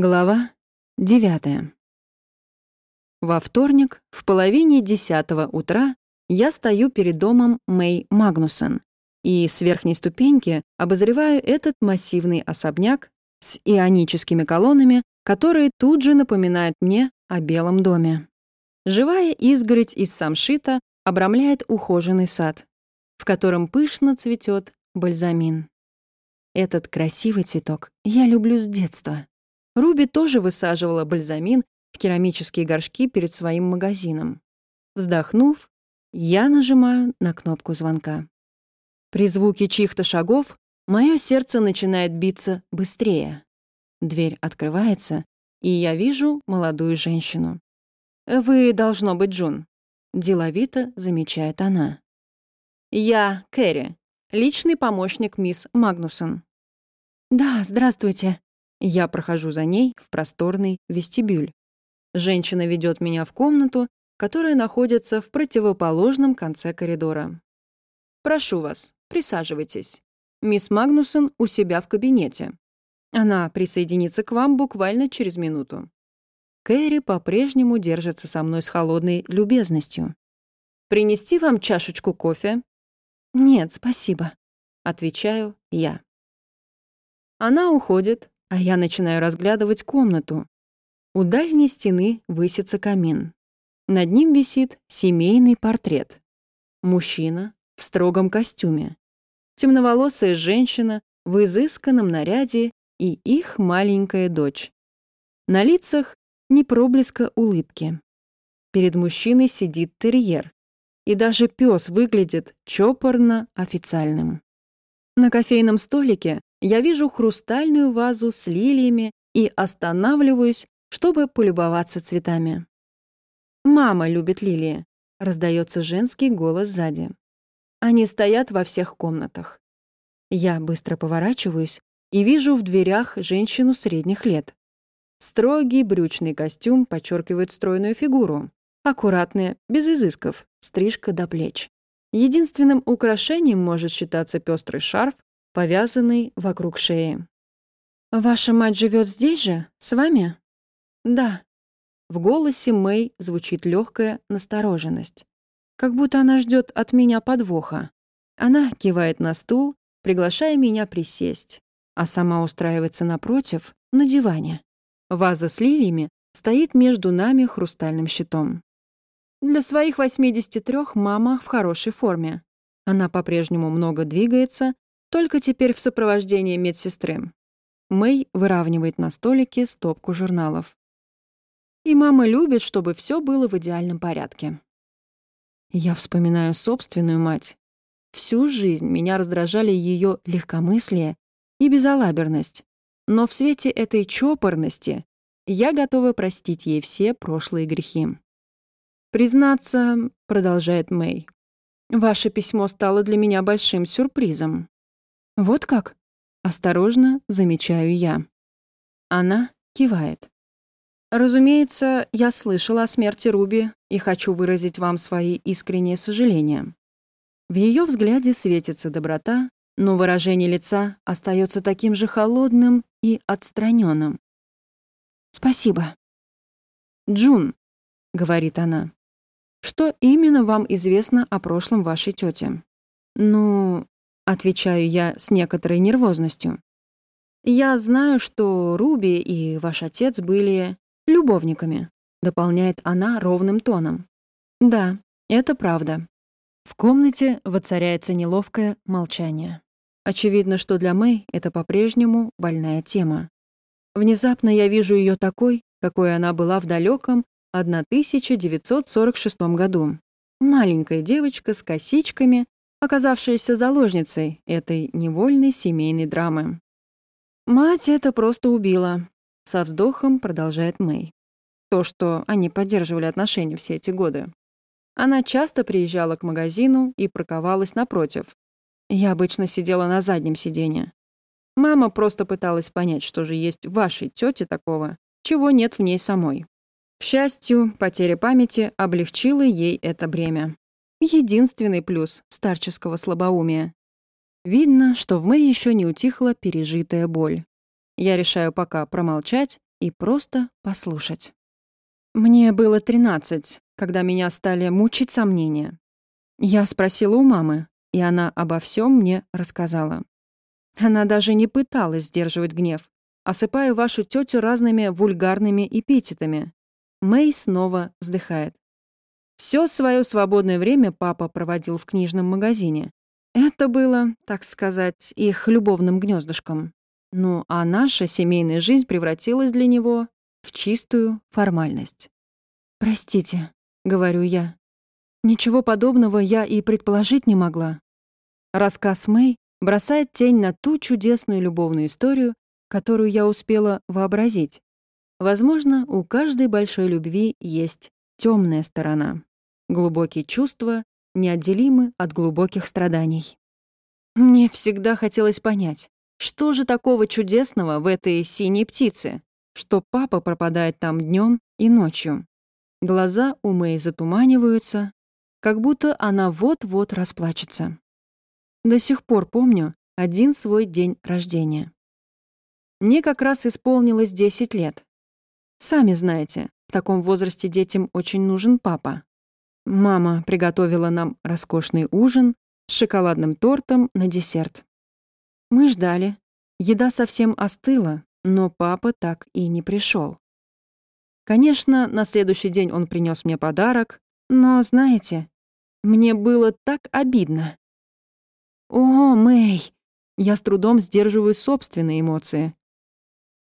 Глава 9. Во вторник в половине десятого утра я стою перед домом Мэй Магнусон и с верхней ступеньки обозреваю этот массивный особняк с ионическими колоннами, которые тут же напоминают мне о Белом доме. Живая изгородь из самшита обрамляет ухоженный сад, в котором пышно цветет бальзамин. Этот красивый цветок я люблю с детства. Руби тоже высаживала бальзамин в керамические горшки перед своим магазином. Вздохнув, я нажимаю на кнопку звонка. При звуке чьих-то шагов мое сердце начинает биться быстрее. Дверь открывается, и я вижу молодую женщину. «Вы, должно быть, Джун», — деловито замечает она. «Я Кэрри, личный помощник мисс Магнусон». «Да, здравствуйте», я прохожу за ней в просторный вестибюль. Женщина ведет меня в комнату, которая находится в противоположном конце коридора. «Прошу вас, присаживайтесь. Мисс Магнусон у себя в кабинете. Она присоединится к вам буквально через минуту». Кэрри по-прежнему держится со мной с холодной любезностью. «Принести вам чашечку кофе?» «Нет, спасибо», — отвечаю я. Она уходит, а я начинаю разглядывать комнату. У дальней стены высится камин. Над ним висит семейный портрет. Мужчина в строгом костюме. Темноволосая женщина в изысканном наряде и их маленькая дочь. На лицах не проблеска улыбки. Перед мужчиной сидит терьер, и даже пес выглядит чопорно официальным. На кофейном столике я вижу хрустальную вазу с лилиями и останавливаюсь, чтобы полюбоваться цветами. «Мама любит лилии», — раздается женский голос сзади. Они стоят во всех комнатах. Я быстро поворачиваюсь и вижу в дверях женщину средних лет. Строгий брючный костюм подчеркивает стройную фигуру. Аккуратная, без изысков, стрижка до плеч. Единственным украшением может считаться пестрый шарф повязанный вокруг шеи. «Ваша мать живет здесь же? С вами?» «Да». В голосе Мэй звучит легкая настороженность. Как будто она ждет от меня подвоха. Она кивает на стул, приглашая меня присесть, а сама устраивается напротив, на диване. Ваза с лилиями стоит между нами хрустальным щитом. Для своих 83 мама в хорошей форме. Она по-прежнему много двигается, только теперь в сопровождении медсестры. Мэй выравнивает на столике стопку журналов. И мама любит, чтобы все было в идеальном порядке. Я вспоминаю собственную мать. Всю жизнь меня раздражали ее легкомыслие и безалаберность. Но в свете этой чопорности я готова простить ей все прошлые грехи. «Признаться», — продолжает Мэй, — «ваше письмо стало для меня большим сюрпризом. «Вот как?» — осторожно замечаю я. Она кивает. «Разумеется, я слышала о смерти Руби и хочу выразить вам свои искренние сожаления». В ее взгляде светится доброта, но выражение лица остается таким же холодным и отстраненным. «Спасибо». «Джун», — говорит она, — «что именно вам известно о прошлом вашей тети?» «Ну, Отвечаю я с некоторой нервозностью. «Я знаю, что Руби и ваш отец были любовниками», дополняет она ровным тоном. «Да, это правда». В комнате воцаряется неловкое молчание. Очевидно, что для Мэй это по-прежнему больная тема. Внезапно я вижу ее такой, какой она была в далеком 1946 году. Маленькая девочка с косичками, оказавшаяся заложницей этой невольной семейной драмы. «Мать это просто убила», — со вздохом продолжает Мэй. То, что они поддерживали отношения все эти годы. Она часто приезжала к магазину и парковалась напротив. Я обычно сидела на заднем сиденье. Мама просто пыталась понять, что же есть в вашей тете такого, чего нет в ней самой. К счастью, потеря памяти облегчила ей это бремя. Единственный плюс старческого слабоумия. Видно, что в Мэй еще не утихла пережитая боль. Я решаю пока промолчать и просто послушать. Мне было 13, когда меня стали мучить сомнения. Я спросила у мамы, и она обо всем мне рассказала. Она даже не пыталась сдерживать гнев, осыпая вашу тетю разными вульгарными эпитетами. Мэй снова вздыхает. Все свое свободное время папа проводил в книжном магазине. Это было, так сказать, их любовным гнездышком. Ну, а наша семейная жизнь превратилась для него в чистую формальность. «Простите», — говорю я. Ничего подобного я и предположить не могла. Рассказ Мэй бросает тень на ту чудесную любовную историю, которую я успела вообразить. Возможно, у каждой большой любви есть темная сторона. Глубокие чувства неотделимы от глубоких страданий. Мне всегда хотелось понять, что же такого чудесного в этой синей птице, что папа пропадает там днем и ночью. Глаза у Мэй затуманиваются, как будто она вот-вот расплачется. До сих пор помню один свой день рождения. Мне как раз исполнилось 10 лет. Сами знаете, в таком возрасте детям очень нужен папа. Мама приготовила нам роскошный ужин с шоколадным тортом на десерт. Мы ждали. Еда совсем остыла, но папа так и не пришел. Конечно, на следующий день он принес мне подарок, но, знаете, мне было так обидно. «О, Мэй!» Я с трудом сдерживаю собственные эмоции.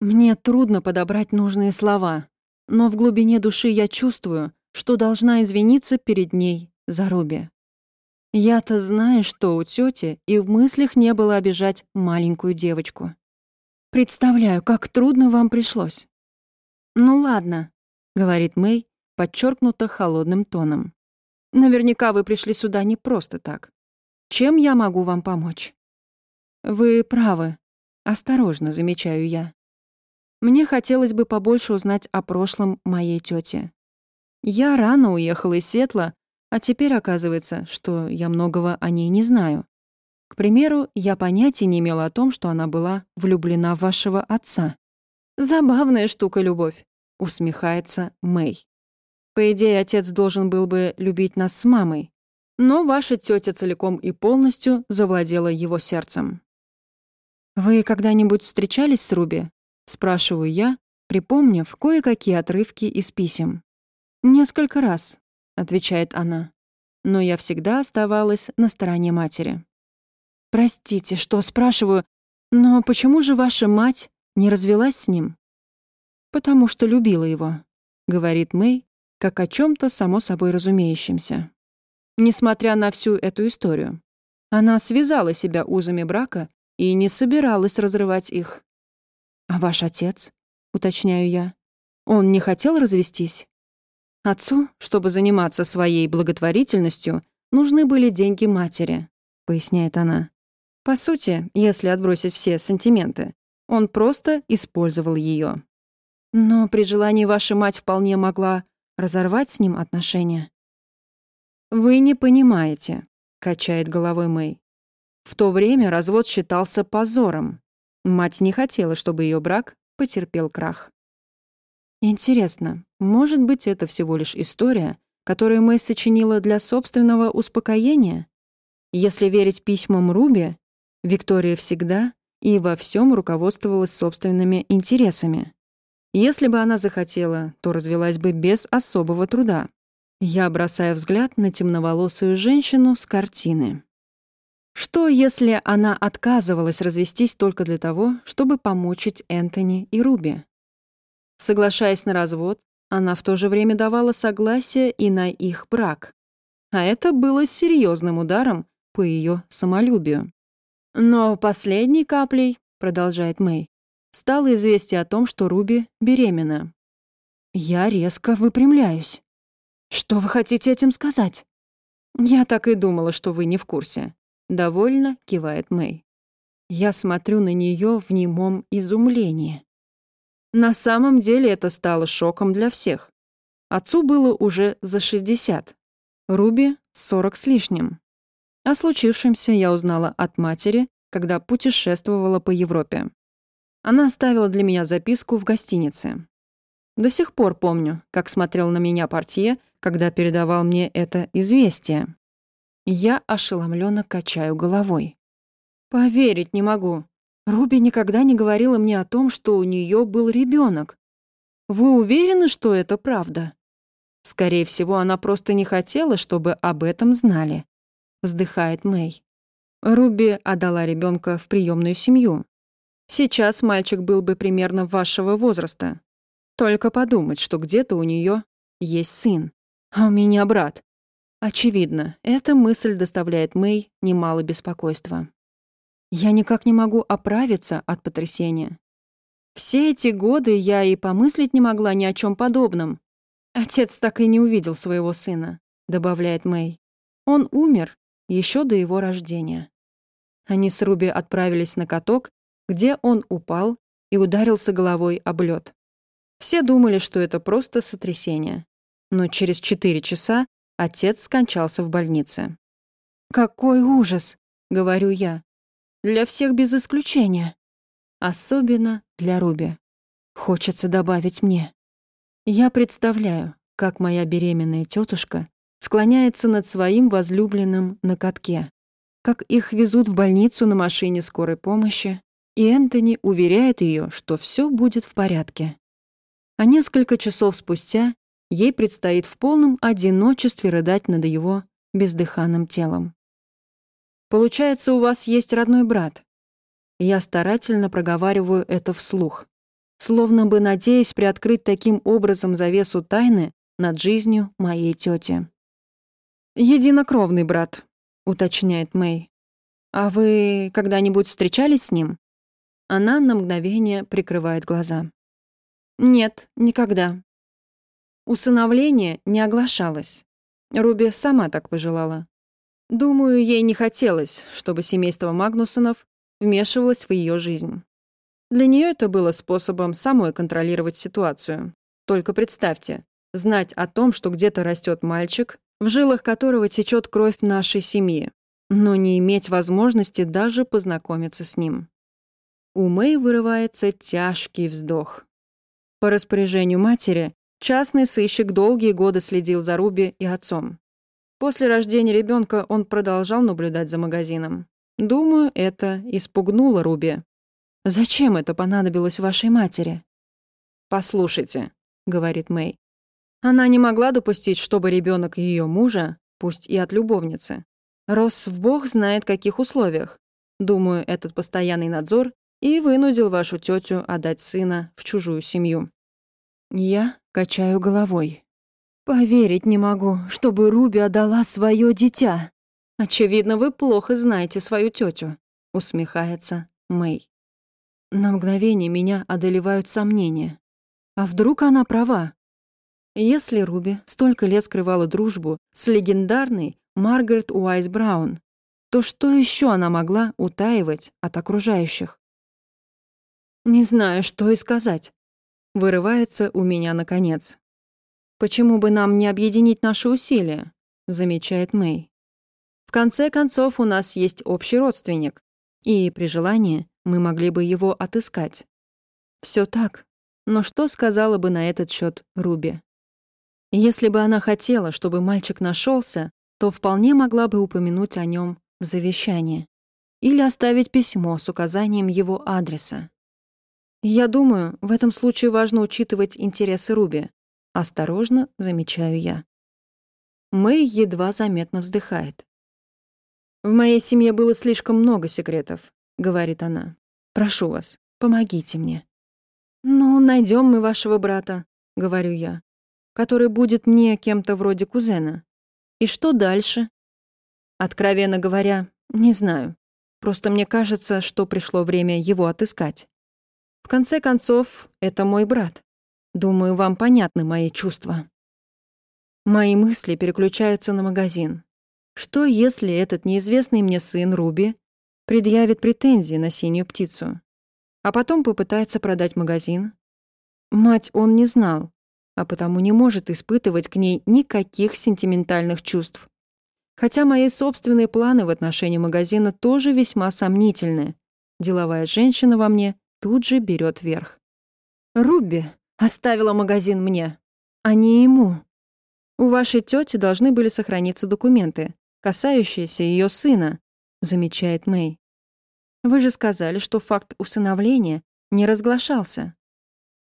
Мне трудно подобрать нужные слова, но в глубине души я чувствую, что должна извиниться перед ней за Руби. Я-то знаю, что у тети и в мыслях не было обижать маленькую девочку. Представляю, как трудно вам пришлось. Ну ладно, говорит Мэй, подчеркнуто холодным тоном. Наверняка вы пришли сюда не просто так. Чем я могу вам помочь? Вы правы. Осторожно, замечаю я. Мне хотелось бы побольше узнать о прошлом моей тети. Я рано уехала из Сетла, а теперь оказывается, что я многого о ней не знаю. К примеру, я понятия не имела о том, что она была влюблена в вашего отца. Забавная штука любовь усмехается Мэй. По идее, отец должен был бы любить нас с мамой, но ваша тетя целиком и полностью завладела его сердцем. «Вы когда-нибудь встречались с Руби?» — спрашиваю я, припомнив кое-какие отрывки из писем. «Несколько раз», — отвечает она, но я всегда оставалась на стороне матери. «Простите, что спрашиваю, но почему же ваша мать не развелась с ним?» «Потому что любила его», — говорит Мэй, как о чем то само собой разумеющемся. Несмотря на всю эту историю, она связала себя узами брака и не собиралась разрывать их. «А ваш отец?» — уточняю я. «Он не хотел развестись?» Отцу, чтобы заниматься своей благотворительностью, нужны были деньги матери, поясняет она. По сути, если отбросить все сантименты, он просто использовал ее. Но при желании ваша мать вполне могла разорвать с ним отношения. «Вы не понимаете», — качает головой Мэй. В то время развод считался позором. Мать не хотела, чтобы ее брак потерпел крах. Интересно, может быть, это всего лишь история, которую Мэй сочинила для собственного успокоения? Если верить письмам Руби, Виктория всегда и во всем руководствовалась собственными интересами. Если бы она захотела, то развелась бы без особого труда. Я бросаю взгляд на темноволосую женщину с картины. Что, если она отказывалась развестись только для того, чтобы помучить Энтони и Руби? Соглашаясь на развод, она в то же время давала согласие и на их брак. А это было серьезным ударом по ее самолюбию. Но последней каплей, продолжает Мэй, стало известие о том, что Руби беременна. Я резко выпрямляюсь. Что вы хотите этим сказать? Я так и думала, что вы не в курсе. Довольно кивает Мэй. Я смотрю на нее в немом изумлении. На самом деле это стало шоком для всех. Отцу было уже за 60, Руби — 40 с лишним. О случившемся я узнала от матери, когда путешествовала по Европе. Она оставила для меня записку в гостинице. До сих пор помню, как смотрел на меня портье, когда передавал мне это известие. Я ошеломленно качаю головой. Поверить не могу. Руби никогда не говорила мне о том, что у нее был ребенок. Вы уверены, что это правда? Скорее всего, она просто не хотела, чтобы об этом знали. Вздыхает Мэй. Руби отдала ребенка в приемную семью. Сейчас мальчик был бы примерно вашего возраста. Только подумать, что где-то у нее есть сын, а у меня брат. Очевидно, эта мысль доставляет Мэй немало беспокойства. Я никак не могу оправиться от потрясения. Все эти годы я и помыслить не могла ни о чем подобном. Отец так и не увидел своего сына, добавляет Мэй. Он умер еще до его рождения. Они с Руби отправились на каток, где он упал и ударился головой об лед. Все думали, что это просто сотрясение. Но через четыре часа отец скончался в больнице. «Какой ужас!» — говорю я. «Для всех без исключения. Особенно для Руби. Хочется добавить мне. Я представляю, как моя беременная тетушка склоняется над своим возлюбленным на катке, как их везут в больницу на машине скорой помощи, и Энтони уверяет ее, что все будет в порядке. А несколько часов спустя ей предстоит в полном одиночестве рыдать над его бездыханным телом. «Получается, у вас есть родной брат?» Я старательно проговариваю это вслух, словно бы надеясь приоткрыть таким образом завесу тайны над жизнью моей тети. «Единокровный брат», — уточняет Мэй. «А вы когда-нибудь встречались с ним?» Она на мгновение прикрывает глаза. «Нет, никогда». Усыновление не оглашалось. Руби сама так пожелала. Думаю, ей не хотелось, чтобы семейство Магнусонов вмешивалось в ее жизнь. Для нее это было способом самой контролировать ситуацию. Только представьте, знать о том, что где-то растет мальчик, в жилах которого течет кровь нашей семьи, но не иметь возможности даже познакомиться с ним. У Мэй вырывается тяжкий вздох. По распоряжению матери, частный сыщик долгие годы следил за Руби и отцом. После рождения ребенка он продолжал наблюдать за магазином. Думаю, это испугнуло Руби. «Зачем это понадобилось вашей матери?» «Послушайте», — говорит Мэй, она не могла допустить, чтобы ребенок ее мужа, пусть и от любовницы, рос в бог знает каких условиях. Думаю, этот постоянный надзор и вынудил вашу тетю отдать сына в чужую семью. Я качаю головой. Поверить не могу, чтобы Руби отдала свое дитя. Очевидно, вы плохо знаете свою тетю, усмехается Мэй. На мгновение меня одолевают сомнения. А вдруг она права? Если Руби столько лет скрывала дружбу с легендарной Маргарет Уайс Браун, то что еще она могла утаивать от окружающих? Не знаю, что и сказать. Вырывается у меня наконец. Почему бы нам не объединить наши усилия? Замечает Мэй. В конце концов, у нас есть общий родственник, и при желании мы могли бы его отыскать. Все так. Но что сказала бы на этот счет Руби? Если бы она хотела, чтобы мальчик нашелся, то вполне могла бы упомянуть о нем в завещании или оставить письмо с указанием его адреса. Я думаю, в этом случае важно учитывать интересы Руби. Осторожно, замечаю я. Мэй едва заметно вздыхает. «В моей семье было слишком много секретов», — говорит она. «Прошу вас, помогите мне». «Ну, найдем мы вашего брата», — говорю я который будет мне кем-то вроде кузена. И что дальше? Откровенно говоря, не знаю. Просто мне кажется, что пришло время его отыскать. В конце концов, это мой брат. Думаю, вам понятны мои чувства. Мои мысли переключаются на магазин. Что, если этот неизвестный мне сын Руби предъявит претензии на синюю птицу, а потом попытается продать магазин? Мать он не знал, а потому не может испытывать к ней никаких сентиментальных чувств. Хотя мои собственные планы в отношении магазина тоже весьма сомнительны. Деловая женщина во мне тут же берет верх. «Руби оставила магазин мне, а не ему. У вашей тети должны были сохраниться документы, касающиеся ее сына», замечает Мэй. «Вы же сказали, что факт усыновления не разглашался».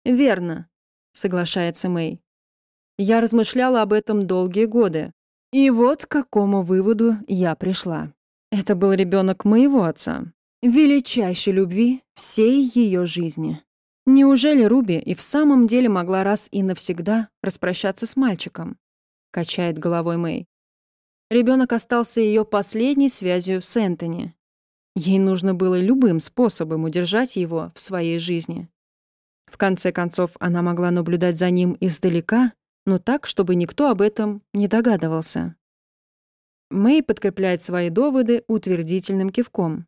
«Верно», соглашается Мэй. Я размышляла об этом долгие годы. И вот к какому выводу я пришла. Это был ребенок моего отца. Величайшей любви всей ее жизни. Неужели Руби и в самом деле могла раз и навсегда распрощаться с мальчиком? Качает головой Мэй. Ребенок остался ее последней связью с Энтони. Ей нужно было любым способом удержать его в своей жизни. В конце концов, она могла наблюдать за ним издалека, но так, чтобы никто об этом не догадывался. Мэй подкрепляет свои доводы утвердительным кивком.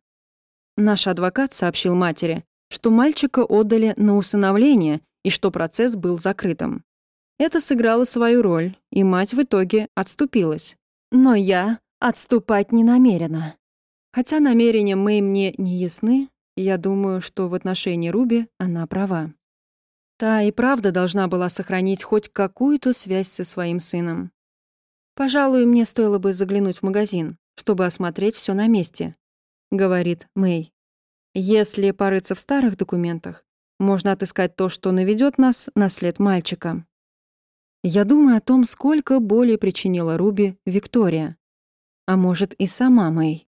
Наш адвокат сообщил матери, что мальчика отдали на усыновление и что процесс был закрытым. Это сыграло свою роль, и мать в итоге отступилась. Но я отступать не намерена. Хотя намерения Мэй мне не ясны, я думаю, что в отношении Руби она права. Та и правда должна была сохранить хоть какую-то связь со своим сыном. «Пожалуй, мне стоило бы заглянуть в магазин, чтобы осмотреть все на месте», — говорит Мэй. «Если порыться в старых документах, можно отыскать то, что наведет нас на след мальчика». Я думаю о том, сколько боли причинила Руби Виктория. А может, и сама Мэй.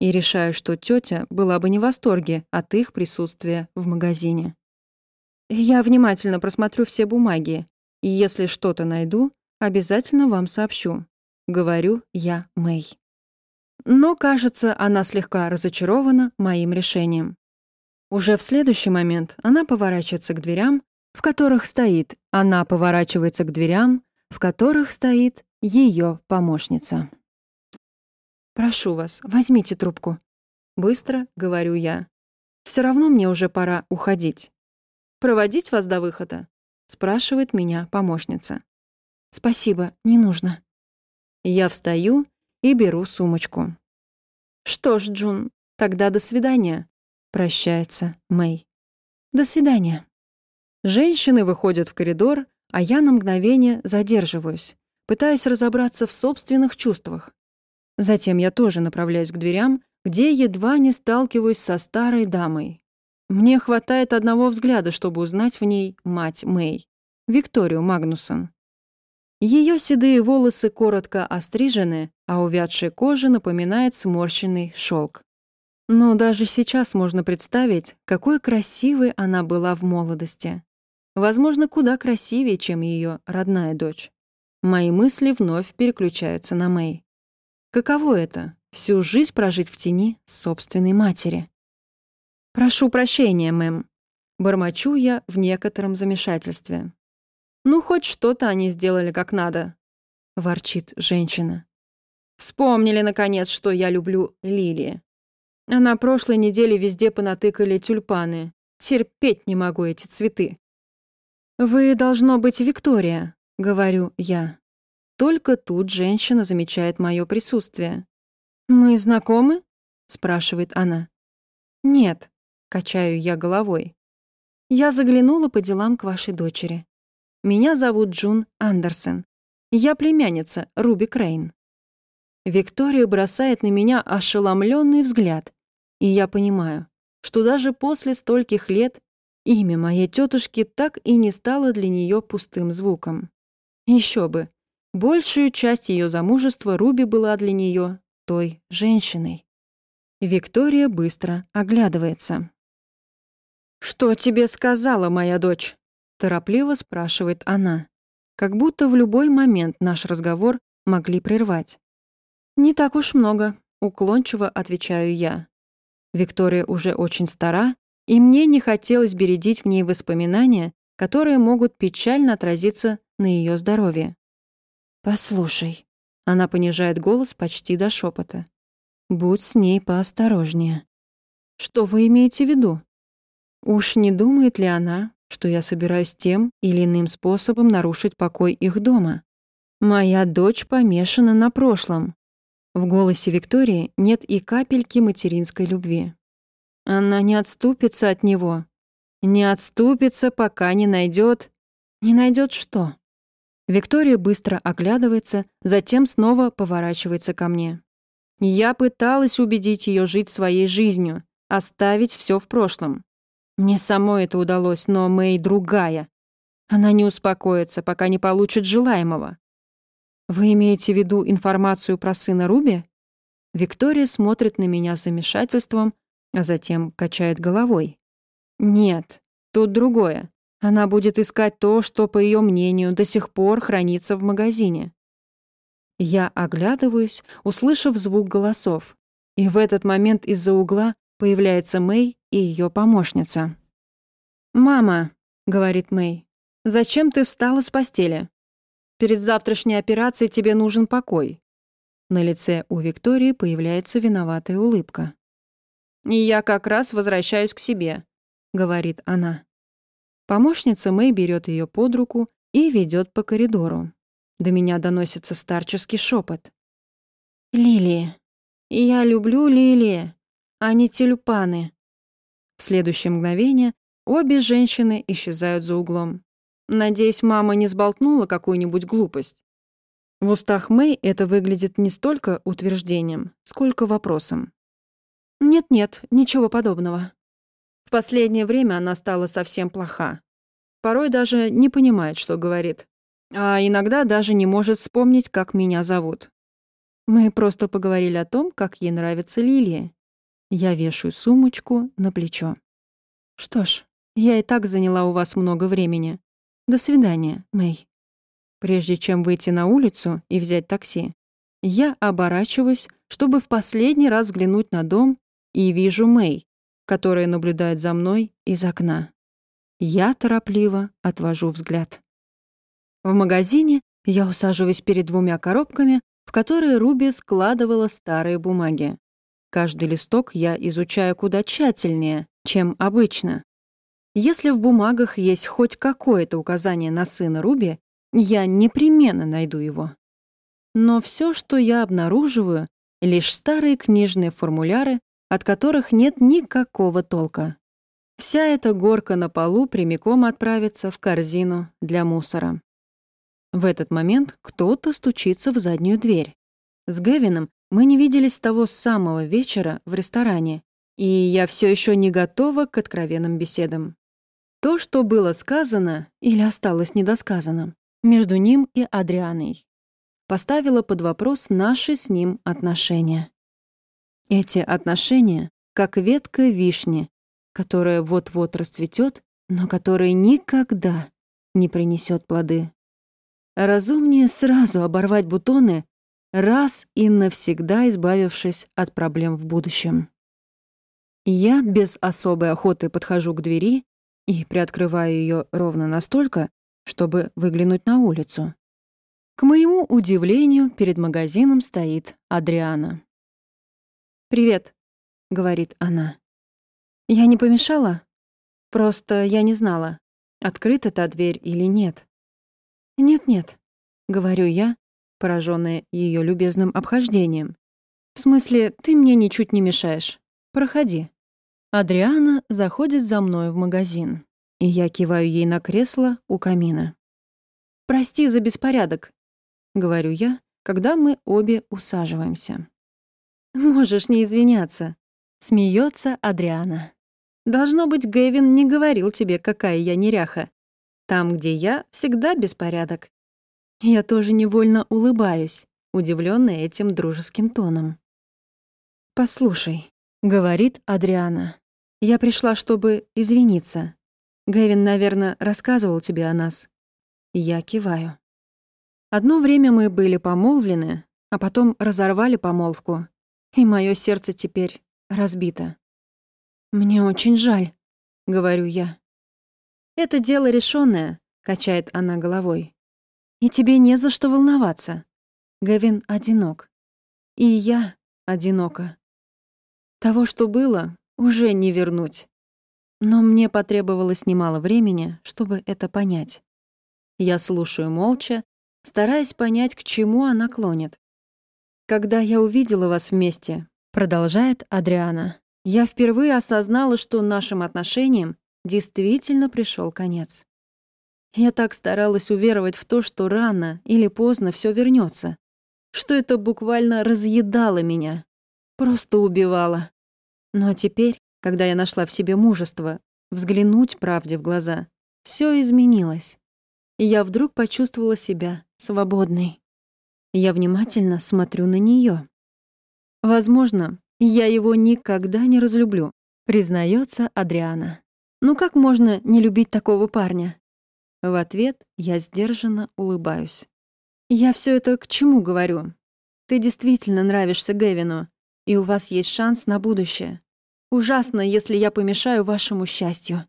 И решаю, что тетя была бы не в восторге от их присутствия в магазине. Я внимательно просмотрю все бумаги, и если что-то найду, обязательно вам сообщу. Говорю я Мэй. Но, кажется, она слегка разочарована моим решением. Уже в следующий момент она поворачивается к дверям, в которых стоит. Она поворачивается к дверям, в которых стоит ее помощница. «Прошу вас, возьмите трубку». Быстро, говорю я. Все равно мне уже пора уходить. «Проводить вас до выхода?» — спрашивает меня помощница. «Спасибо, не нужно». Я встаю и беру сумочку. «Что ж, Джун, тогда до свидания», — прощается Мэй. «До свидания». Женщины выходят в коридор, а я на мгновение задерживаюсь, пытаюсь разобраться в собственных чувствах. Затем я тоже направляюсь к дверям, где едва не сталкиваюсь со старой дамой. Мне хватает одного взгляда, чтобы узнать в ней мать Мэй, Викторию Магнусон. Ее седые волосы коротко острижены, а увядшая кожа напоминает сморщенный шелк. Но даже сейчас можно представить, какой красивой она была в молодости. Возможно, куда красивее, чем ее родная дочь. Мои мысли вновь переключаются на Мэй. Каково это — всю жизнь прожить в тени собственной матери? «Прошу прощения, мэм». Бормочу я в некотором замешательстве. «Ну, хоть что-то они сделали как надо», — ворчит женщина. «Вспомнили, наконец, что я люблю лилии. А на прошлой неделе везде понатыкали тюльпаны. Терпеть не могу эти цветы». «Вы, должно быть, Виктория», — говорю я. Только тут женщина замечает мое присутствие. «Мы знакомы?» — спрашивает она. «Нет», Качаю я головой. Я заглянула по делам к вашей дочери. Меня зовут Джун Андерсон. Я племянница Руби Крейн. Виктория бросает на меня ошеломленный взгляд, и я понимаю, что даже после стольких лет имя моей тетушки так и не стало для нее пустым звуком. Еще бы, большую часть ее замужества Руби была для нее той женщиной. Виктория быстро оглядывается. «Что тебе сказала моя дочь?» — торопливо спрашивает она. Как будто в любой момент наш разговор могли прервать. «Не так уж много», — уклончиво отвечаю я. Виктория уже очень стара, и мне не хотелось бередить в ней воспоминания, которые могут печально отразиться на ее здоровье. «Послушай», — она понижает голос почти до шепота. «Будь с ней поосторожнее». «Что вы имеете в виду?» Уж не думает ли она, что я собираюсь тем или иным способом нарушить покой их дома? Моя дочь помешана на прошлом. В голосе Виктории нет и капельки материнской любви. Она не отступится от него. Не отступится, пока не найдет. Не найдет что? Виктория быстро оглядывается, затем снова поворачивается ко мне. Я пыталась убедить ее жить своей жизнью, оставить все в прошлом. Мне самой это удалось, но Мэй другая. Она не успокоится, пока не получит желаемого. Вы имеете в виду информацию про сына Руби? Виктория смотрит на меня с замешательством, а затем качает головой. Нет, тут другое. Она будет искать то, что, по ее мнению, до сих пор хранится в магазине. Я оглядываюсь, услышав звук голосов. И в этот момент из-за угла появляется Мэй и ее помощница. «Мама», — говорит Мэй, — «зачем ты встала с постели? Перед завтрашней операцией тебе нужен покой». На лице у Виктории появляется виноватая улыбка. «И я как раз возвращаюсь к себе», — говорит она. Помощница Мэй берет ее под руку и ведет по коридору. До меня доносится старческий шепот. «Лилии. Я люблю лилии, а не тюльпаны». В следующее мгновение обе женщины исчезают за углом. Надеюсь, мама не сболтнула какую-нибудь глупость. В устах Мэй это выглядит не столько утверждением, сколько вопросом. «Нет-нет, ничего подобного». В последнее время она стала совсем плоха. Порой даже не понимает, что говорит а иногда даже не может вспомнить, как меня зовут. Мы просто поговорили о том, как ей нравится лилия. Я вешаю сумочку на плечо. Что ж, я и так заняла у вас много времени. До свидания, Мэй. Прежде чем выйти на улицу и взять такси, я оборачиваюсь, чтобы в последний раз взглянуть на дом, и вижу Мэй, которая наблюдает за мной из окна. Я торопливо отвожу взгляд. В магазине я усаживаюсь перед двумя коробками, в которые Руби складывала старые бумаги. Каждый листок я изучаю куда тщательнее, чем обычно. Если в бумагах есть хоть какое-то указание на сына Руби, я непременно найду его. Но все, что я обнаруживаю, лишь старые книжные формуляры, от которых нет никакого толка. Вся эта горка на полу прямиком отправится в корзину для мусора. В этот момент кто-то стучится в заднюю дверь. С Гевином мы не виделись с того самого вечера в ресторане, и я все еще не готова к откровенным беседам. То, что было сказано или осталось недосказанным между ним и Адрианой, поставило под вопрос наши с ним отношения. Эти отношения как ветка вишни, которая вот-вот расцветет, но которая никогда не принесет плоды. Разумнее сразу оборвать бутоны, раз и навсегда избавившись от проблем в будущем. Я без особой охоты подхожу к двери и приоткрываю ее ровно настолько, чтобы выглянуть на улицу. К моему удивлению, перед магазином стоит Адриана. «Привет», — говорит она. «Я не помешала? Просто я не знала, открыта та дверь или нет. «Нет-нет», — говорю я, пораженная ее любезным обхождением. «В смысле, ты мне ничуть не мешаешь. Проходи». Адриана заходит за мной в магазин, и я киваю ей на кресло у камина. «Прости за беспорядок», — говорю я, когда мы обе усаживаемся. «Можешь не извиняться», — смеется Адриана. «Должно быть, Гэвин не говорил тебе, какая я неряха. Там, где я, всегда беспорядок. Я тоже невольно улыбаюсь, удивленная этим дружеским тоном. «Послушай», — говорит Адриана, — «я пришла, чтобы извиниться. Гэвин, наверное, рассказывал тебе о нас». Я киваю. Одно время мы были помолвлены, а потом разорвали помолвку, и мое сердце теперь разбито. «Мне очень жаль», — говорю я. «Это дело решенное, качает она головой. «И тебе не за что волноваться. Гавин одинок. И я одинока. Того, что было, уже не вернуть. Но мне потребовалось немало времени, чтобы это понять. Я слушаю молча, стараясь понять, к чему она клонит. «Когда я увидела вас вместе», — продолжает Адриана, я впервые осознала, что нашим отношениям действительно пришел конец. Я так старалась уверовать в то, что рано или поздно все вернется, что это буквально разъедало меня, просто убивало. Но теперь, когда я нашла в себе мужество взглянуть правде в глаза, все изменилось. И я вдруг почувствовала себя свободной. Я внимательно смотрю на нее. Возможно, я его никогда не разлюблю, признается Адриана. Ну как можно не любить такого парня? В ответ я сдержанно улыбаюсь. Я все это к чему говорю? Ты действительно нравишься Гевину, и у вас есть шанс на будущее. Ужасно, если я помешаю вашему счастью.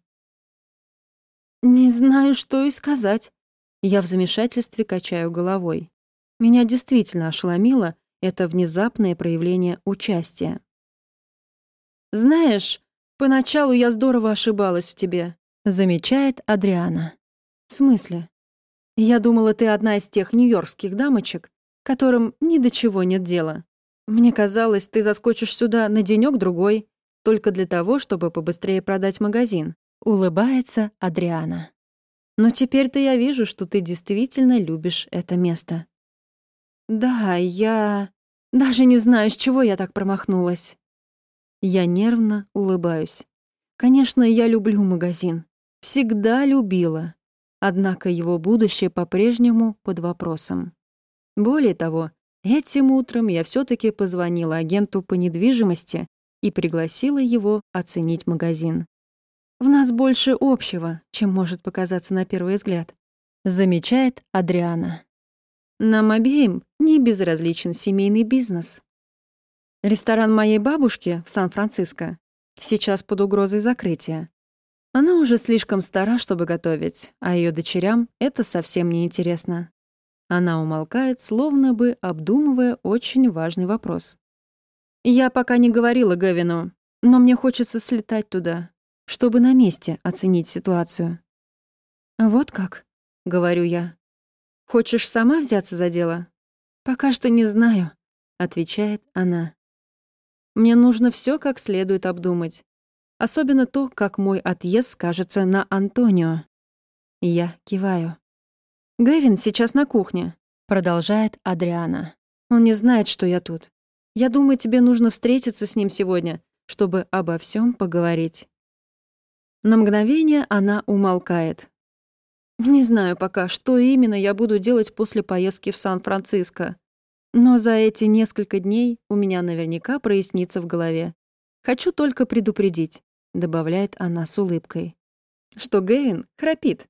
Не знаю, что и сказать. Я в замешательстве качаю головой. Меня действительно ошеломило это внезапное проявление участия. Знаешь, поначалу я здорово ошибалась в тебе, замечает Адриана. Смысле? Я думала, ты одна из тех нью-йоркских дамочек, которым ни до чего нет дела. Мне казалось, ты заскочишь сюда на денёк другой только для того, чтобы побыстрее продать магазин. Улыбается Адриана. Но теперь-то я вижу, что ты действительно любишь это место. Да, я даже не знаю, с чего я так промахнулась. Я нервно улыбаюсь. Конечно, я люблю магазин. Всегда любила. Однако его будущее по-прежнему под вопросом. Более того, этим утром я все таки позвонила агенту по недвижимости и пригласила его оценить магазин. В нас больше общего, чем может показаться на первый взгляд, замечает Адриана. Нам обеим не безразличен семейный бизнес. Ресторан моей бабушки в Сан-Франциско сейчас под угрозой закрытия. Она уже слишком стара, чтобы готовить, а ее дочерям это совсем не интересно. Она умолкает, словно бы обдумывая очень важный вопрос. Я пока не говорила Гевину, но мне хочется слетать туда, чтобы на месте оценить ситуацию. «Вот как?» — говорю я. «Хочешь сама взяться за дело?» «Пока что не знаю», — отвечает она. «Мне нужно все как следует обдумать. Особенно то, как мой отъезд скажется на Антонио. Я киваю. «Гэвин сейчас на кухне», — продолжает Адриана. «Он не знает, что я тут. Я думаю, тебе нужно встретиться с ним сегодня, чтобы обо всем поговорить». На мгновение она умолкает. «Не знаю пока, что именно я буду делать после поездки в Сан-Франциско. Но за эти несколько дней у меня наверняка прояснится в голове. Хочу только предупредить добавляет она с улыбкой. Что Гэвин храпит.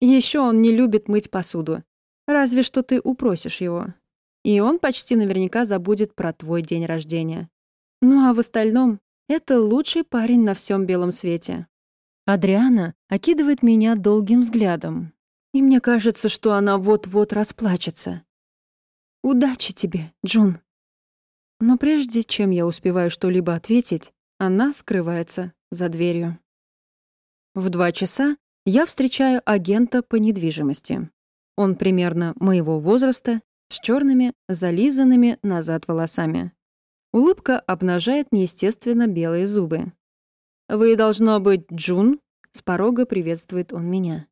Еще он не любит мыть посуду. Разве что ты упросишь его. И он почти наверняка забудет про твой день рождения. Ну а в остальном, это лучший парень на всем белом свете. Адриана окидывает меня долгим взглядом. И мне кажется, что она вот-вот расплачется. Удачи тебе, Джун. Но прежде чем я успеваю что-либо ответить, она скрывается за дверью. В два часа я встречаю агента по недвижимости. Он примерно моего возраста, с черными, зализанными назад волосами. Улыбка обнажает неестественно белые зубы. «Вы, должно быть, Джун?» — с порога приветствует он меня.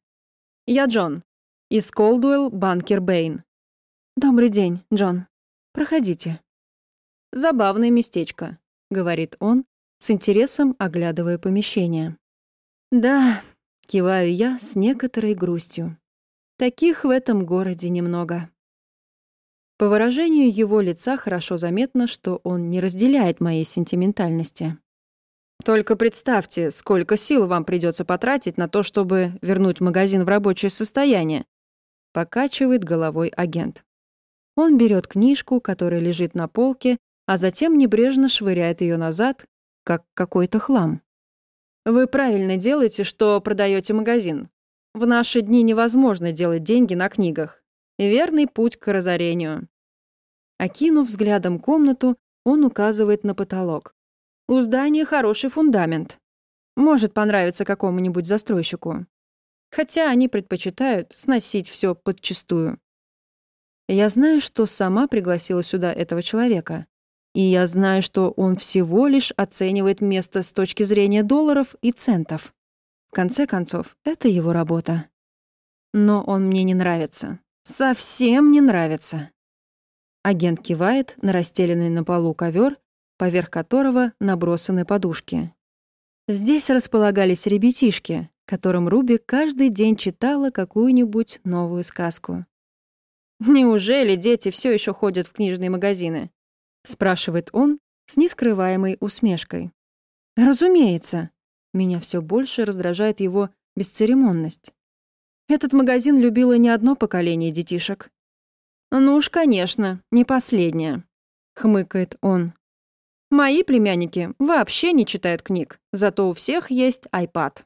«Я Джон. Из Колдуэлл Банкер Бэйн». «Добрый день, Джон. Проходите». «Забавное местечко», — говорит он, с интересом оглядывая помещение. «Да», — киваю я с некоторой грустью. «Таких в этом городе немного». По выражению его лица хорошо заметно, что он не разделяет моей сентиментальности. «Только представьте, сколько сил вам придется потратить на то, чтобы вернуть магазин в рабочее состояние», — покачивает головой агент. Он берет книжку, которая лежит на полке, а затем небрежно швыряет ее назад, как какой-то хлам. Вы правильно делаете, что продаете магазин. В наши дни невозможно делать деньги на книгах. Верный путь к разорению. Окинув взглядом комнату, он указывает на потолок. У здания хороший фундамент. Может понравиться какому-нибудь застройщику. Хотя они предпочитают сносить все подчистую. Я знаю, что сама пригласила сюда этого человека. И я знаю, что он всего лишь оценивает место с точки зрения долларов и центов. В конце концов, это его работа. Но он мне не нравится. Совсем не нравится. Агент кивает на расстеленный на полу ковер, поверх которого набросаны подушки. Здесь располагались ребятишки, которым Руби каждый день читала какую-нибудь новую сказку. «Неужели дети все еще ходят в книжные магазины?» — спрашивает он с нескрываемой усмешкой. «Разумеется». Меня все больше раздражает его бесцеремонность. Этот магазин любило не одно поколение детишек. «Ну уж, конечно, не последнее», — хмыкает он. «Мои племянники вообще не читают книг, зато у всех есть iPad».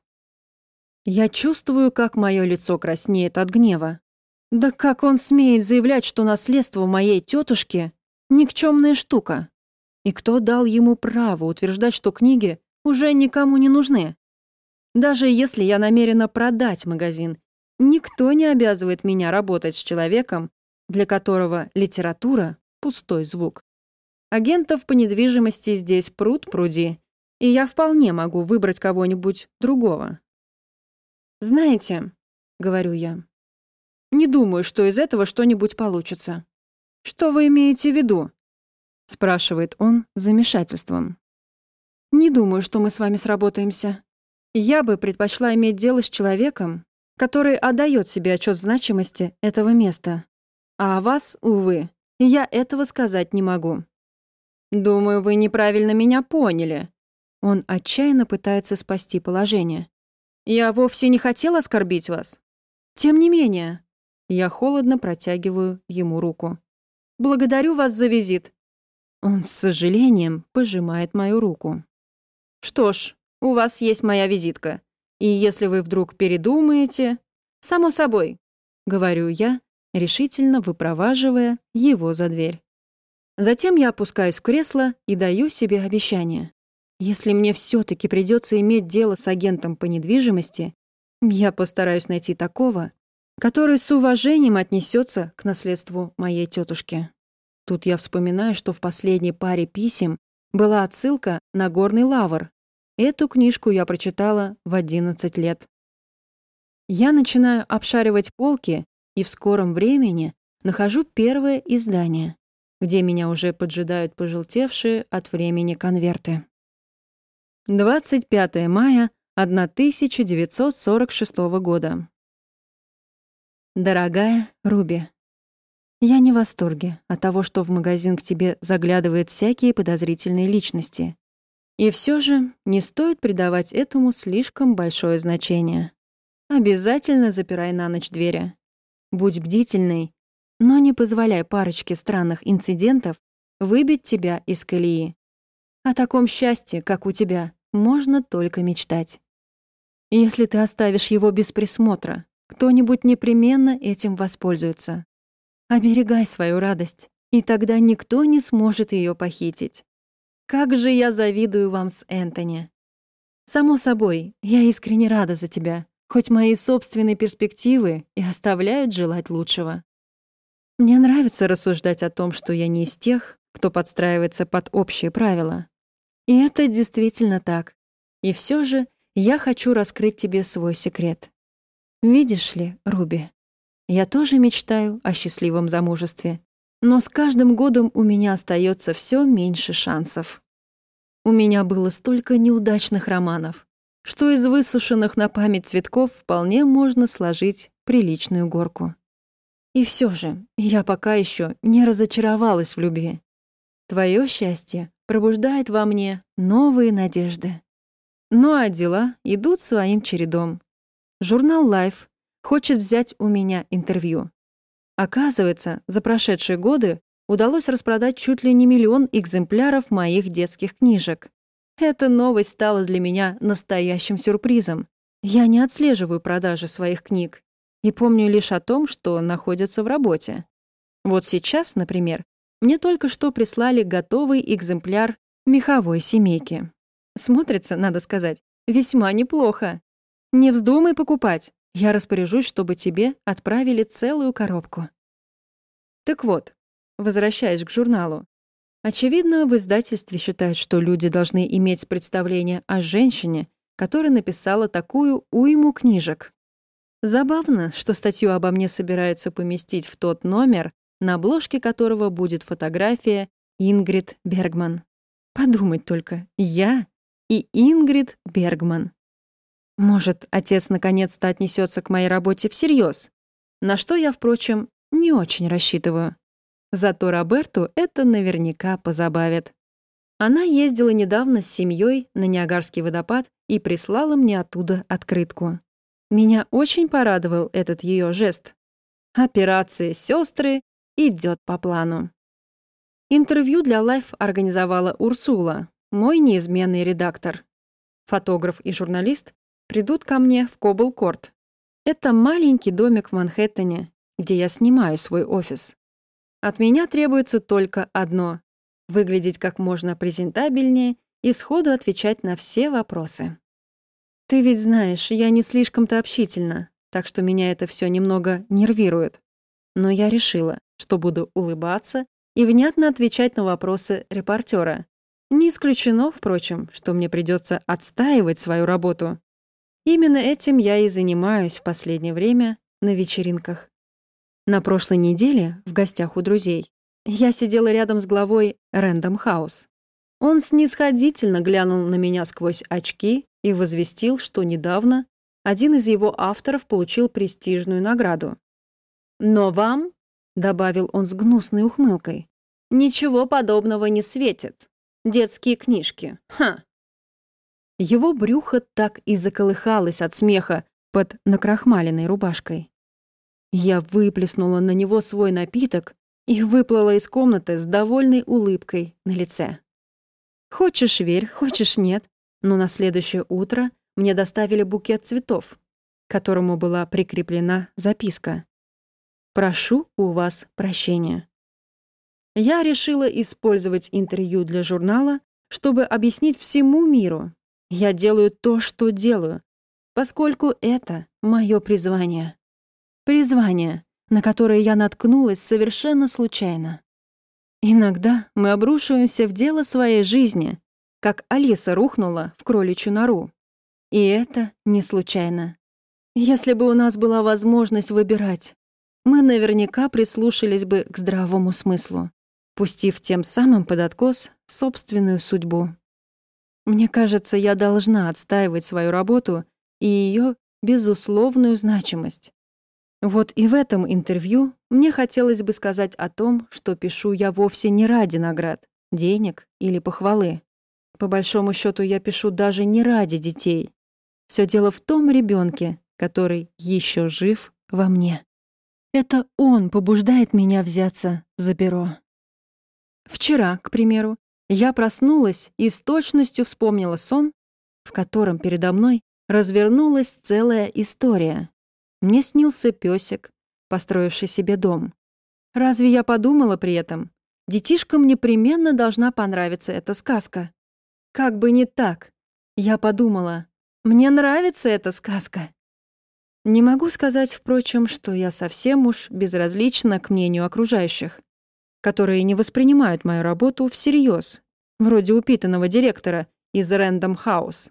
Я чувствую, как мое лицо краснеет от гнева. Да как он смеет заявлять, что наследство моей тетушки — никчемная штука? И кто дал ему право утверждать, что книги уже никому не нужны? Даже если я намерена продать магазин, никто не обязывает меня работать с человеком, для которого литература — пустой звук. Агентов по недвижимости здесь пруд пруди, и я вполне могу выбрать кого-нибудь другого. «Знаете», — говорю я, — «не думаю, что из этого что-нибудь получится». «Что вы имеете в виду?» — спрашивает он с замешательством. «Не думаю, что мы с вами сработаемся. Я бы предпочла иметь дело с человеком, который отдает себе отчет значимости этого места, а о вас, увы, я этого сказать не могу. Думаю, вы неправильно меня поняли. Он отчаянно пытается спасти положение. Я вовсе не хотел оскорбить вас. Тем не менее, я холодно протягиваю ему руку. Благодарю вас за визит. Он с сожалением пожимает мою руку. Что ж, у вас есть моя визитка. И если вы вдруг передумаете... Само собой, говорю я, решительно выпроваживая его за дверь. Затем я опускаюсь в кресло и даю себе обещание. Если мне все таки придется иметь дело с агентом по недвижимости, я постараюсь найти такого, который с уважением отнесется к наследству моей тетушки. Тут я вспоминаю, что в последней паре писем была отсылка на горный лавр. Эту книжку я прочитала в 11 лет. Я начинаю обшаривать полки и в скором времени нахожу первое издание, где меня уже поджидают пожелтевшие от времени конверты. 25 мая 1946 года. Дорогая Руби, я не в восторге от того, что в магазин к тебе заглядывают всякие подозрительные личности. И все же не стоит придавать этому слишком большое значение. Обязательно запирай на ночь двери. Будь бдительной, но не позволяй парочке странных инцидентов выбить тебя из колеи. О таком счастье, как у тебя, можно только мечтать. Если ты оставишь его без присмотра, кто-нибудь непременно этим воспользуется. Оберегай свою радость, и тогда никто не сможет ее похитить. Как же я завидую вам с Энтони. Само собой, я искренне рада за тебя хоть мои собственные перспективы и оставляют желать лучшего. Мне нравится рассуждать о том, что я не из тех, кто подстраивается под общие правила. И это действительно так. И все же я хочу раскрыть тебе свой секрет. Видишь ли, Руби, я тоже мечтаю о счастливом замужестве, но с каждым годом у меня остается все меньше шансов. У меня было столько неудачных романов, что из высушенных на память цветков вполне можно сложить приличную горку. И все же я пока еще не разочаровалась в любви. Твое счастье пробуждает во мне новые надежды. Ну а дела идут своим чередом. Журнал Life хочет взять у меня интервью. Оказывается, за прошедшие годы удалось распродать чуть ли не миллион экземпляров моих детских книжек. Эта новость стала для меня настоящим сюрпризом. Я не отслеживаю продажи своих книг и помню лишь о том, что находятся в работе. Вот сейчас, например, мне только что прислали готовый экземпляр меховой семейки. Смотрится, надо сказать, весьма неплохо. Не вздумай покупать. Я распоряжусь, чтобы тебе отправили целую коробку. Так вот, возвращаясь к журналу, Очевидно, в издательстве считают, что люди должны иметь представление о женщине, которая написала такую уйму книжек. Забавно, что статью обо мне собираются поместить в тот номер, на обложке которого будет фотография Ингрид Бергман. Подумать только, я и Ингрид Бергман. Может, отец наконец-то отнесется к моей работе всерьез, на что я, впрочем, не очень рассчитываю. Зато Роберту это наверняка позабавит. Она ездила недавно с семьей на Ниагарский водопад и прислала мне оттуда открытку. Меня очень порадовал этот ее жест. Операция сестры идет по плану. Интервью для Life организовала Урсула, мой неизменный редактор. Фотограф и журналист придут ко мне в Кобл-Корт. Это маленький домик в Манхэттене, где я снимаю свой офис. От меня требуется только одно — выглядеть как можно презентабельнее и сходу отвечать на все вопросы. Ты ведь знаешь, я не слишком-то общительна, так что меня это все немного нервирует. Но я решила, что буду улыбаться и внятно отвечать на вопросы репортера. Не исключено, впрочем, что мне придется отстаивать свою работу. Именно этим я и занимаюсь в последнее время на вечеринках. На прошлой неделе, в гостях у друзей, я сидела рядом с главой Рэндом Хаус. Он снисходительно глянул на меня сквозь очки и возвестил, что недавно один из его авторов получил престижную награду. «Но вам», — добавил он с гнусной ухмылкой, «ничего подобного не светит. Детские книжки. Ха!» Его брюхо так и заколыхалось от смеха под накрахмаленной рубашкой. Я выплеснула на него свой напиток и выплыла из комнаты с довольной улыбкой на лице. Хочешь верь, хочешь нет, но на следующее утро мне доставили букет цветов, к которому была прикреплена записка. «Прошу у вас прощения». Я решила использовать интервью для журнала, чтобы объяснить всему миру, я делаю то, что делаю, поскольку это мое призвание. Призвание, на которое я наткнулась совершенно случайно. Иногда мы обрушиваемся в дело своей жизни, как Алиса рухнула в кроличью нору. И это не случайно. Если бы у нас была возможность выбирать, мы наверняка прислушались бы к здравому смыслу, пустив тем самым под откос собственную судьбу. Мне кажется, я должна отстаивать свою работу и ее безусловную значимость. Вот и в этом интервью мне хотелось бы сказать о том, что пишу я вовсе не ради наград, денег или похвалы. По большому счету я пишу даже не ради детей. Все дело в том ребенке, который еще жив во мне. Это он побуждает меня взяться за перо. Вчера, к примеру, я проснулась и с точностью вспомнила сон, в котором передо мной развернулась целая история. Мне снился песик, построивший себе дом. Разве я подумала при этом? Детишкам непременно должна понравиться эта сказка. Как бы не так. Я подумала, мне нравится эта сказка. Не могу сказать, впрочем, что я совсем уж безразлична к мнению окружающих которые не воспринимают мою работу всерьез, вроде упитанного директора из Рэндом Хаус.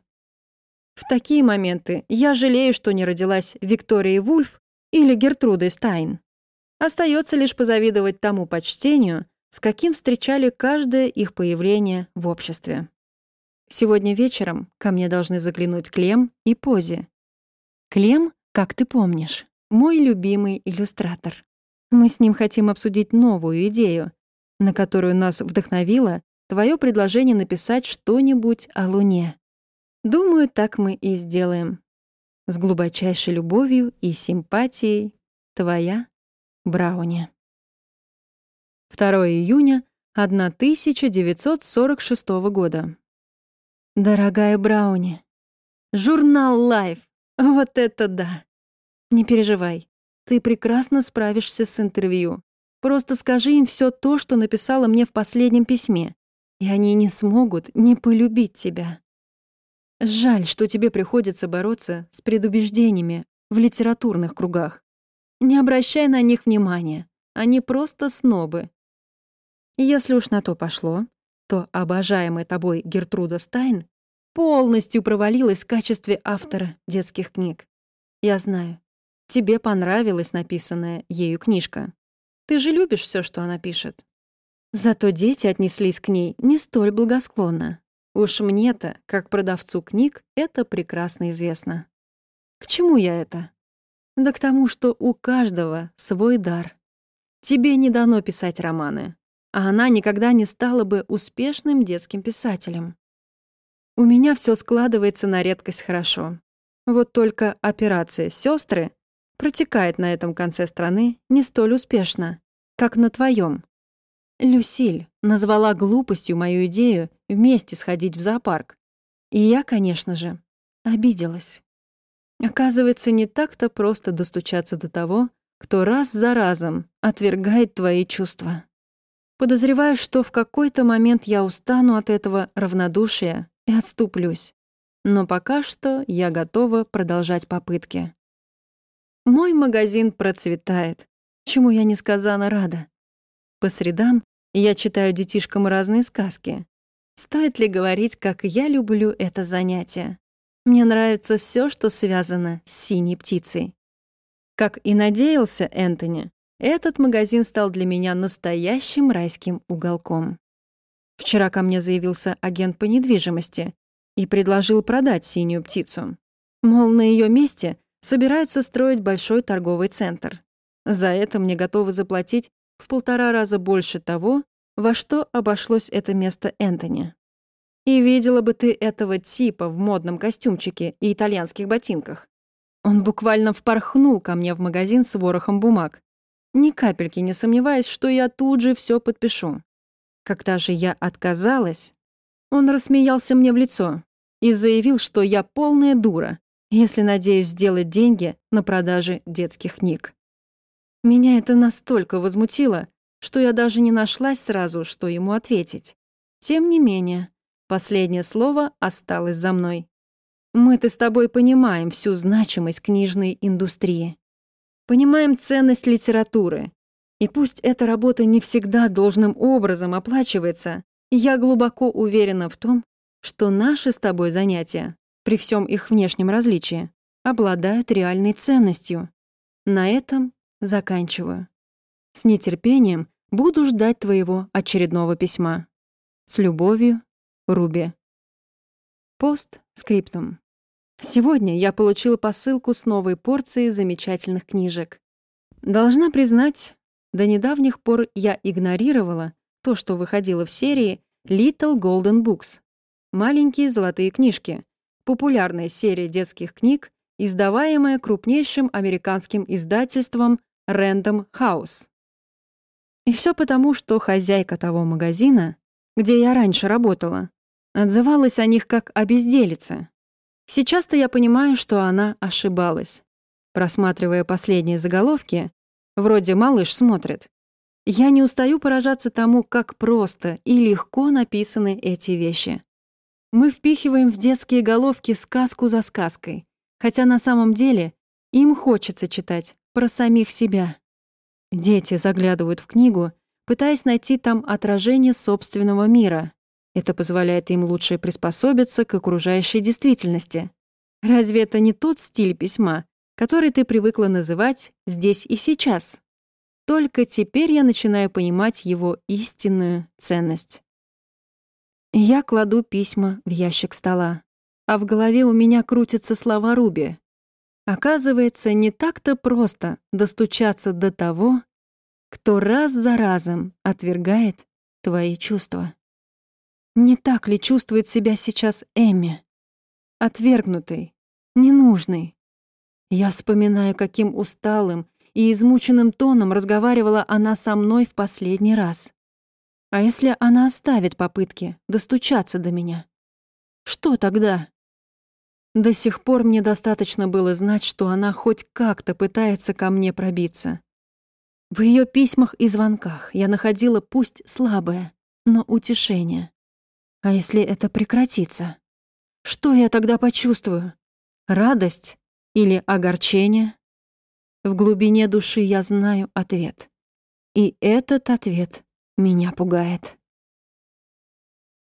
В такие моменты я жалею, что не родилась Викторией Вульф или Гертрудой Стайн. Остается лишь позавидовать тому почтению, с каким встречали каждое их появление в обществе. Сегодня вечером ко мне должны заглянуть Клем и Пози. Клем, как ты помнишь, мой любимый иллюстратор. Мы с ним хотим обсудить новую идею, на которую нас вдохновило твое предложение написать что-нибудь о Луне. Думаю, так мы и сделаем. С глубочайшей любовью и симпатией, твоя Брауни. 2 июня 1946 года. Дорогая Брауни, журнал Life, вот это да! Не переживай, ты прекрасно справишься с интервью. Просто скажи им все то, что написала мне в последнем письме, и они не смогут не полюбить тебя. Жаль, что тебе приходится бороться с предубеждениями в литературных кругах. Не обращай на них внимания. Они просто снобы. Если уж на то пошло, то обожаемая тобой Гертруда Стайн полностью провалилась в качестве автора детских книг. Я знаю, тебе понравилась написанная ею книжка. Ты же любишь все, что она пишет. Зато дети отнеслись к ней не столь благосклонно. Уж мне-то, как продавцу книг, это прекрасно известно. К чему я это? Да к тому, что у каждого свой дар. Тебе не дано писать романы, а она никогда не стала бы успешным детским писателем. У меня все складывается на редкость хорошо. Вот только операция сестры протекает на этом конце страны не столь успешно, как на твоем. Люсиль назвала глупостью мою идею вместе сходить в зоопарк. И я, конечно же, обиделась. Оказывается, не так-то просто достучаться до того, кто раз за разом отвергает твои чувства. Подозреваю, что в какой-то момент я устану от этого равнодушия и отступлюсь. Но пока что я готова продолжать попытки. Мой магазин процветает, чему я несказанно рада. По средам я читаю детишкам разные сказки. Стоит ли говорить, как я люблю это занятие? Мне нравится все, что связано с синей птицей. Как и надеялся Энтони, этот магазин стал для меня настоящим райским уголком. Вчера ко мне заявился агент по недвижимости и предложил продать синюю птицу. Мол, на ее месте собираются строить большой торговый центр. За это мне готовы заплатить в полтора раза больше того, во что обошлось это место Энтони. И видела бы ты этого типа в модном костюмчике и итальянских ботинках. Он буквально впорхнул ко мне в магазин с ворохом бумаг, ни капельки не сомневаясь, что я тут же все подпишу. Когда же я отказалась, он рассмеялся мне в лицо и заявил, что я полная дура, если надеюсь сделать деньги на продаже детских книг. Меня это настолько возмутило, что я даже не нашлась сразу, что ему ответить. Тем не менее, Последнее слово осталось за мной. Мы-то с тобой понимаем всю значимость книжной индустрии. Понимаем ценность литературы. И пусть эта работа не всегда должным образом оплачивается, я глубоко уверена в том, что наши с тобой занятия, при всем их внешнем различии, обладают реальной ценностью. На этом заканчиваю. С нетерпением буду ждать твоего очередного письма. С любовью, Руби. Пост скриптум. Сегодня я получила посылку с новой порцией замечательных книжек. Должна признать, до недавних пор я игнорировала то, что выходило в серии Little Golden Books. Маленькие золотые книжки. Популярная серия детских книг, издаваемая крупнейшим американским издательством Random House. И все потому, что хозяйка того магазина, где я раньше работала, Отзывалась о них как о безделице. Сейчас-то я понимаю, что она ошибалась. Просматривая последние заголовки, вроде «Малыш смотрит», я не устаю поражаться тому, как просто и легко написаны эти вещи. Мы впихиваем в детские головки сказку за сказкой, хотя на самом деле им хочется читать про самих себя. Дети заглядывают в книгу, пытаясь найти там отражение собственного мира, это позволяет им лучше приспособиться к окружающей действительности. Разве это не тот стиль письма, который ты привыкла называть «здесь и сейчас»? Только теперь я начинаю понимать его истинную ценность. Я кладу письма в ящик стола, а в голове у меня крутятся слова Руби. Оказывается, не так-то просто достучаться до того, кто раз за разом отвергает твои чувства. Не так ли чувствует себя сейчас Эми? Отвергнутой, ненужной. Я вспоминаю, каким усталым и измученным тоном разговаривала она со мной в последний раз. А если она оставит попытки достучаться до меня? Что тогда? До сих пор мне достаточно было знать, что она хоть как-то пытается ко мне пробиться. В ее письмах и звонках я находила пусть слабое, но утешение. А если это прекратится? Что я тогда почувствую? Радость или огорчение? В глубине души я знаю ответ. И этот ответ меня пугает.